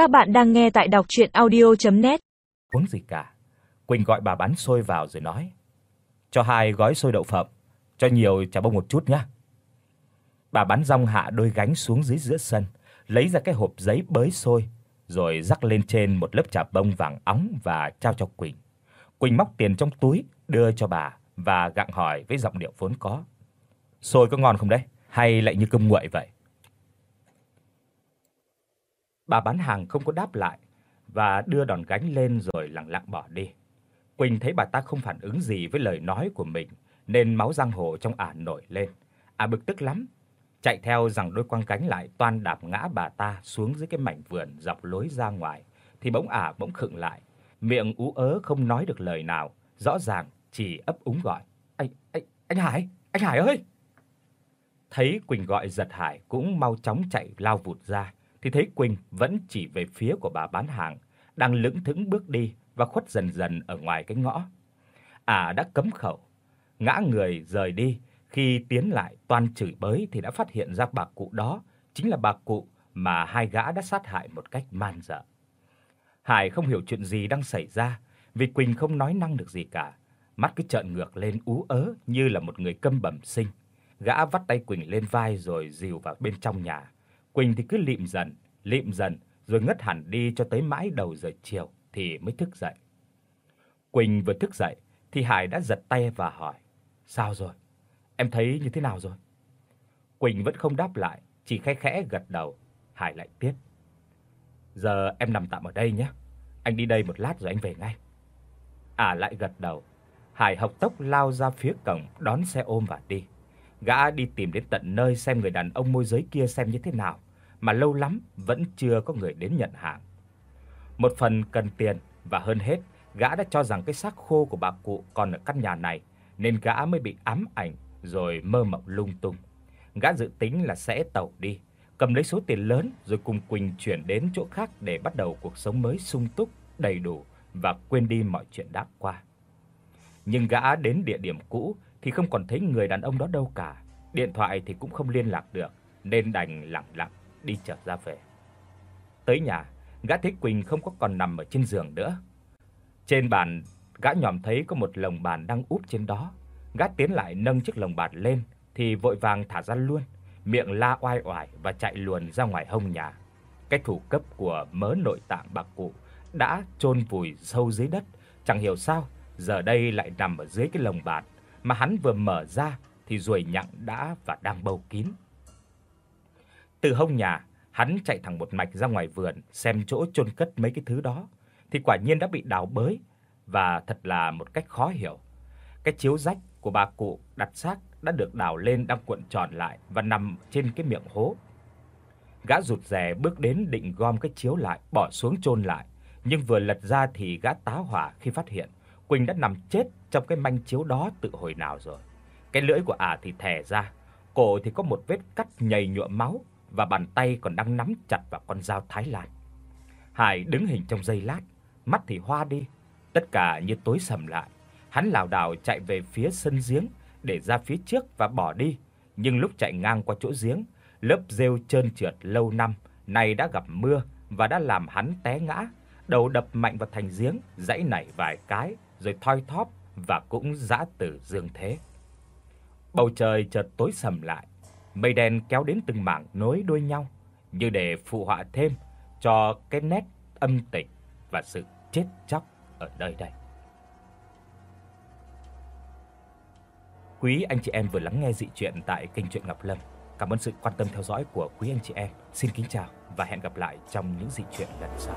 Các bạn đang nghe tại đọc audio net Uống gì cả. Quỳnh gọi bà bán xôi vào rồi nói: "Cho hai gói xôi đậu phộng, cho nhiều chả bông một chút nhé." Bà bán rong hạ đôi gánh xuống dưới giữa sân, lấy ra cái hộp giấy bới xôi, rồi rắc lên trên một lớp chà bông vàng óng và trao cho Quỳnh. Quỳnh móc tiền trong túi đưa cho bà và gặng hỏi với giọng điệu vốn có: "Xôi có ngon không đấy, hay lại như cơm nguội vậy?" Bà bán hàng không có đáp lại và đưa đòn gánh lên rồi lặng lặng bỏ đi. Quỳnh thấy bà ta không phản ứng gì với lời nói của mình nên máu răng hồ trong ả nổi lên. Ả bực tức lắm, chạy theo rằng đôi quăng cánh lại toan đạp ngã bà ta xuống dưới cái mảnh vườn dọc lối ra ngoài thì bỗng ả bỗng khựng lại, miệng ú ớ không nói được lời nào, rõ ràng chỉ ấp úng gọi: "Anh anh anh Hải, anh Hải ơi!" Thấy Quỳnh gọi giật Hải cũng mau chóng chạy lao vụt ra thì thấy Quỳnh vẫn chỉ về phía của bà bán hàng, đang lững thững bước đi và khuất dần dần ở ngoài cái ngõ. À đã cấm khẩu, ngã người rời đi, khi tiến lại toan chửi bới thì đã phát hiện ra bà cụ đó chính là bà cụ mà hai gã đã sát hại một cách man dợ. Hải không hiểu chuyện gì đang xảy ra, vì Quỳnh không nói năng được gì cả, mắt cứ trợn ngược lên ú ớ như là một người câm bẩm sinh. Gã vắt tay Quỳnh lên vai rồi dìu vào bên trong nhà. Quỳnh thì cứ lịm dần, lịm dần rồi ngất hẳn đi cho tới mãi đầu giờ chiều thì mới thức dậy. Quỳnh vừa thức dậy thì Hải đã giật tay và hỏi: "Sao rồi? Em thấy như thế nào rồi?" Quỳnh vẫn không đáp lại, chỉ khẽ khẽ gật đầu. Hải lại tiếp: "Giờ em nằm tạm ở đây nhé. Anh đi đây một lát rồi anh về ngay." À lại gật đầu. Hải học tốc lao ra phía cổng đón xe ôm và đi. Gã đi tìm đến tận nơi xem người đàn ông môi giới kia xem như thế nào, mà lâu lắm vẫn chưa có người đến nhận hàng. Một phần cần tiền và hơn hết, gã đã cho rằng cái xác khô của bà cụ còn ở căn nhà này nên gã mới bị ám ảnh rồi mơ mộng lung tung. Gã dự tính là sẽ tẩu đi, cầm lấy số tiền lớn rồi cùng Quỳnh chuyển đến chỗ khác để bắt đầu cuộc sống mới sung túc, đầy đủ và quên đi mọi chuyện đã qua. Nhưng gã đến địa điểm cũ thì không còn thấy người đàn ông đó đâu cả. Điện thoại thì cũng không liên lạc được nên đành lặng lặng đi trở ra về. Tới nhà, gã thấy Quỳnh không có còn nằm ở trên giường nữa. Trên bàn, gã nhòm thấy có một lồng bàn đang úp trên đó. Gã tiến lại nâng chiếc lồng bàn lên thì vội vàng thả ra luôn, miệng la oai oải và chạy luồn ra ngoài hông nhà. Cái thủ cấp của mớ nội tạng bạc cụ đã chôn vùi sâu dưới đất, chẳng hiểu sao giờ đây lại nằm ở dưới cái lồng bạt mà hắn vừa mở ra thì ruồi nhặng đã và đang bầu kín. Từ hông nhà, hắn chạy thẳng một mạch ra ngoài vườn xem chỗ chôn cất mấy cái thứ đó thì quả nhiên đã bị đào bới và thật là một cách khó hiểu. Cái chiếu rách của bà cụ đặt xác đã được đào lên đang cuộn tròn lại và nằm trên cái miệng hố. Gã rụt rè bước đến định gom cái chiếu lại, bỏ xuống chôn lại, nhưng vừa lật ra thì gã tá hỏa khi phát hiện Quỳnh đã nằm chết trong cái manh chiếu đó từ hồi nào rồi. Cái lưỡi của ả thì thè ra, cổ thì có một vết cắt nhầy nhụa máu và bàn tay còn đang nắm chặt vào con dao Thái Lan. Hải đứng hình trong giây lát, mắt thì hoa đi, tất cả như tối sầm lại. Hắn lảo đảo chạy về phía sân giếng để ra phía trước và bỏ đi, nhưng lúc chạy ngang qua chỗ giếng, lớp rêu trơn trượt lâu năm này đã gặp mưa và đã làm hắn té ngã, đầu đập mạnh vào thành giếng, dãy nảy vài cái rồi thoi thóp và cũng dã tử dương thế. Bầu trời chợt tối sầm lại, mây đen kéo đến từng mảng nối đuôi nhau, như để phụ họa thêm cho cái nét âm tịch và sự chết chóc ở nơi đây. Quý anh chị em vừa lắng nghe dị truyện tại kênh truyện Ngọc Lâm. Cảm ơn sự quan tâm theo dõi của quý anh chị em. Xin kính chào và hẹn gặp lại trong những dị truyện lần sau.